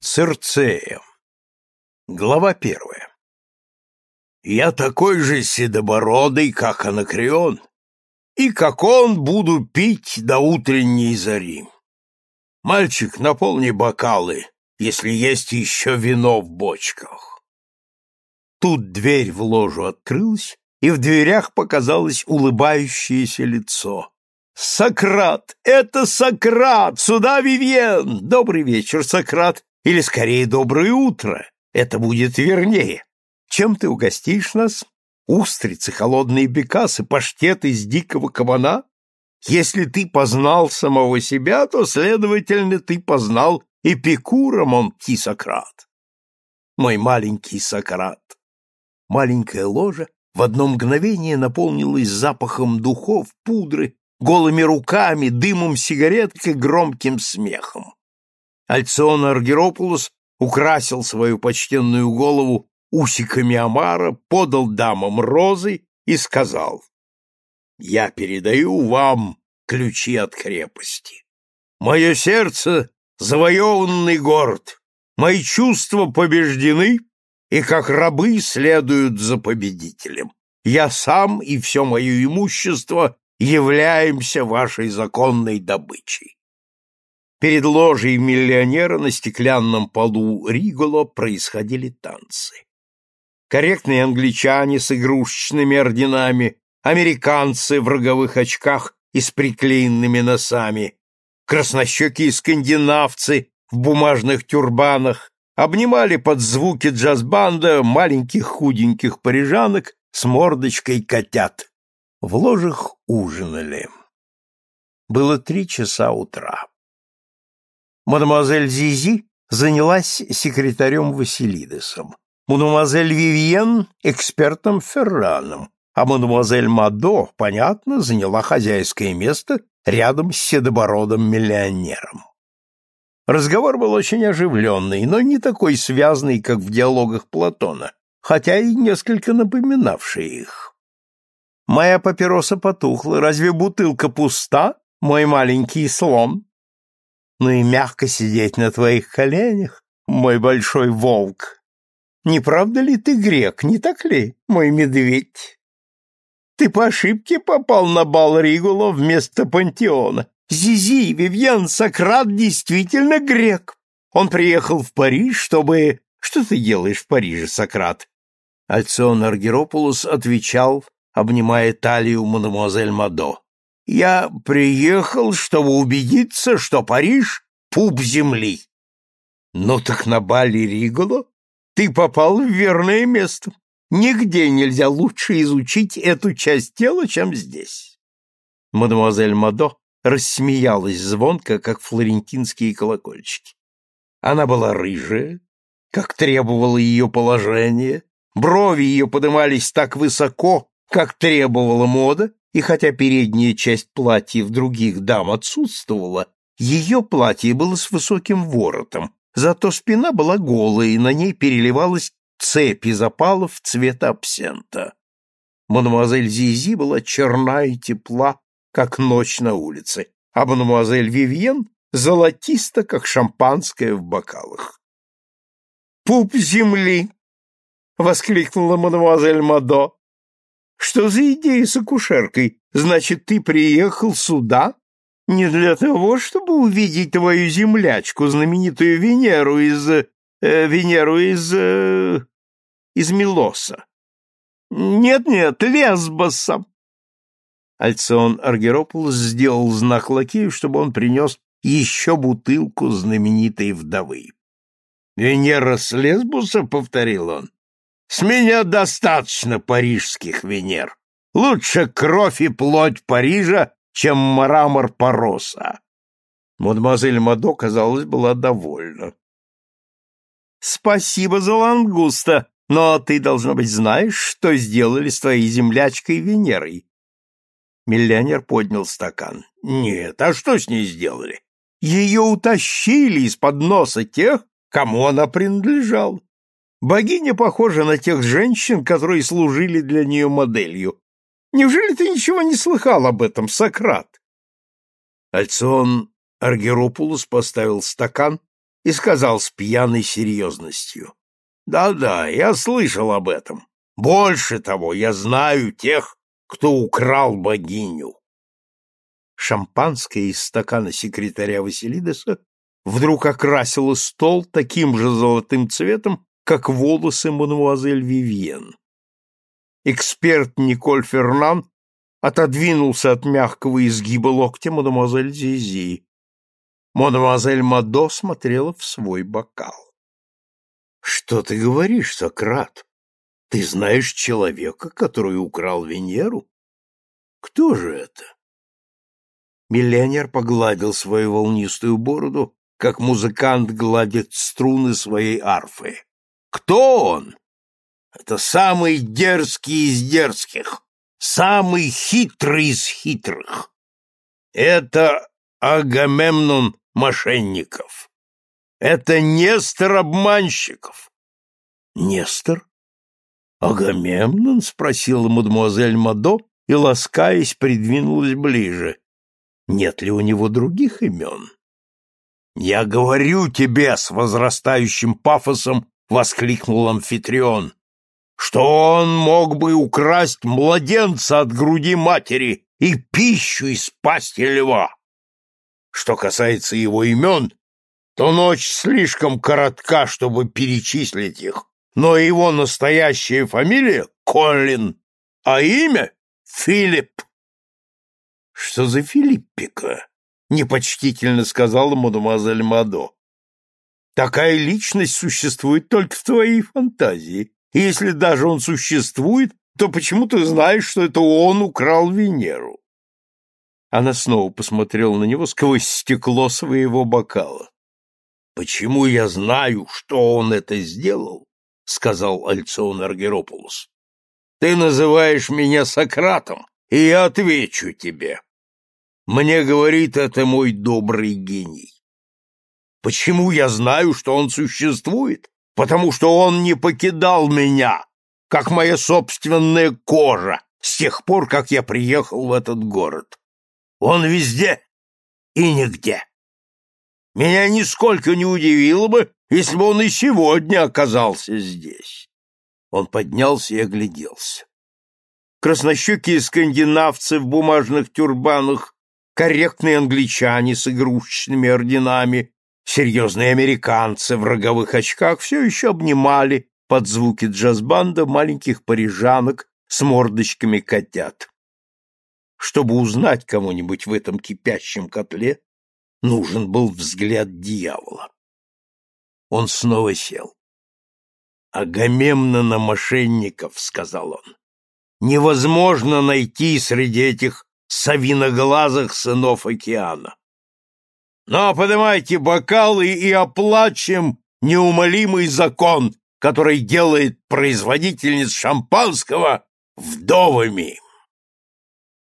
Цирцея. Глава первая. Я такой же седобородый, как Анакреон, и как он буду пить до утренней зари. Мальчик, наполни бокалы, если есть еще вино в бочках. Тут дверь в ложу открылась, и в дверях показалось улыбающееся лицо. «Сократ! Это Сократ! Сюда, Вивьен! Добрый вечер, Сократ! Или, скорее, доброе утро. Это будет вернее. Чем ты угостишь нас? Устрицы, холодные бекасы, паштет из дикого кабана? Если ты познал самого себя, то, следовательно, ты познал Эпикура, Монти Сократ. Мой маленький Сократ. Маленькая ложа в одно мгновение наполнилась запахом духов, пудры, голыми руками, дымом сигареток и громким смехом. Альцион Аргеропулос украсил свою почтенную голову усиками омара, подал дамам розы и сказал, «Я передаю вам ключи от крепости. Мое сердце — завоеванный город, мои чувства побеждены и как рабы следуют за победителем. Я сам и все мое имущество являемся вашей законной добычей. Перед ложей миллионера на стеклянном полу Риголо происходили танцы. Корректные англичане с игрушечными орденами, американцы в роговых очках и с приклеенными носами, краснощекие скандинавцы в бумажных тюрбанах обнимали под звуки джаз-банда маленьких худеньких парижанок с мордочкой котят. В ложах ужинали. Было три часа утра мадемуазель Зизи занялась секретарем Василидесом, мадемуазель Вивьен — экспертом Ферраном, а мадемуазель Мадо, понятно, заняла хозяйское место рядом с седобородым миллионером. Разговор был очень оживленный, но не такой связный, как в диалогах Платона, хотя и несколько напоминавший их. Моя папироса потухла, разве бутылка пуста, мой маленький слон? Ну и мягко сидеть на твоих коленях, мой большой волк. Не правда ли ты грек, не так ли, мой медведь? Ты по ошибке попал на бал Ригула вместо пантеона. Зизи, Вивьен, Сократ действительно грек. Он приехал в Париж, чтобы... Что ты делаешь в Париже, Сократ? Альцион Аргеропулос отвечал, обнимая талию мадемуазель Мадо. Я приехал, чтобы убедиться, что Париж — пуп земли. Ну так на бале Риголо ты попал в верное место. Нигде нельзя лучше изучить эту часть тела, чем здесь. Мадемуазель Мадо рассмеялась звонко, как флорентинские колокольчики. Она была рыжая, как требовало ее положение, брови ее подымались так высоко, как требовала мода, и хотя передняя часть платья в других дам отсутствовала, ее платье было с высоким воротом, зато спина была голая, и на ней переливалась цепь из опалов цвета абсента. Мадемуазель Зизи была черна и тепла, как ночь на улице, а мадемуазель Вивьен золотисто, как шампанское в бокалах. «Пуп земли!» — воскликнула мадемуазель Мадо. Что за идея с акушеркой? Значит, ты приехал сюда не для того, чтобы увидеть твою землячку, знаменитую Венеру из... Э, Венеру из... Э, из Милоса. Нет-нет, Лесбоса. Альцион Аргеропулос сделал знак лакею, чтобы он принес еще бутылку знаменитой вдовы. «Венера с Лесбоса?» — повторил он. С меня достаточно парижских Венер. Лучше кровь и плоть Парижа, чем мрамор Пароса. Мадемуазель Мадо, казалось, была довольна. Спасибо за лангуста, но ты, должно быть, знаешь, что сделали с твоей землячкой Венерой. Миллионер поднял стакан. Нет, а что с ней сделали? Ее утащили из-под носа тех, кому она принадлежала. Богиня похожа на тех женщин, которые служили для нее моделью. Неужели ты ничего не слыхал об этом, Сократ? Альцион Аргеропулус поставил стакан и сказал с пьяной серьезностью. «Да-да, я слышал об этом. Больше того, я знаю тех, кто украл богиню». Шампанское из стакана секретаря Василидеса вдруг окрасило стол таким же золотым цветом, как волосы мадемуазель Вивьен. Эксперт Николь Фернан отодвинулся от мягкого изгиба локтя мадемуазель Зизи. Мадемуазель Мадо смотрела в свой бокал. — Что ты говоришь, Сократ? Ты знаешь человека, который украл Венеру? Кто же это? Миллионер погладил свою волнистую бороду, как музыкант гладит струны своей арфы. Кто он? Это самый дерзкий из дерзких, самый хитрый из хитрых. Это Агамемнон мошенников. Это Нестор обманщиков. Нестор? Агамемнон? спросила мадемуазель Мадо и, ласкаясь, придвинулась ближе. Нет ли у него других имен? Я говорю тебе с возрастающим пафосом — воскликнул амфитрион, — что он мог бы украсть младенца от груди матери и пищу из пасти льва. Что касается его имен, то ночь слишком коротка, чтобы перечислить их, но его настоящая фамилия — Коллин, а имя — Филипп. — Что за Филиппика? — непочтительно сказала мадемуазель Мадо. Такая личность существует только в твоей фантазии. И если даже он существует, то почему ты знаешь, что это он украл Венеру? Она снова посмотрела на него сквозь стекло своего бокала. «Почему я знаю, что он это сделал?» — сказал Альцион Аргерополус. «Ты называешь меня Сократом, и я отвечу тебе. Мне говорит это мой добрый гений. Почему я знаю, что он существует? Потому что он не покидал меня, как моя собственная кожа, с тех пор, как я приехал в этот город. Он везде и нигде. Меня нисколько не удивило бы, если бы он и сегодня оказался здесь. Он поднялся и огляделся. Краснощекие скандинавцы в бумажных тюрбанах, корректные англичане с игрушечными орденами, Серьезные американцы в роговых очках все еще обнимали под звуки джаз-банда маленьких парижанок с мордочками котят. Чтобы узнать кого-нибудь в этом кипящем котле, нужен был взгляд дьявола. Он снова сел. «Агамемнона мошенников», — сказал он, — «невозможно найти среди этих совиноглазых сынов океана. Но поднимайте бокалы и оплачем неумолимый закон, который делает производительниц шампанского вдовами.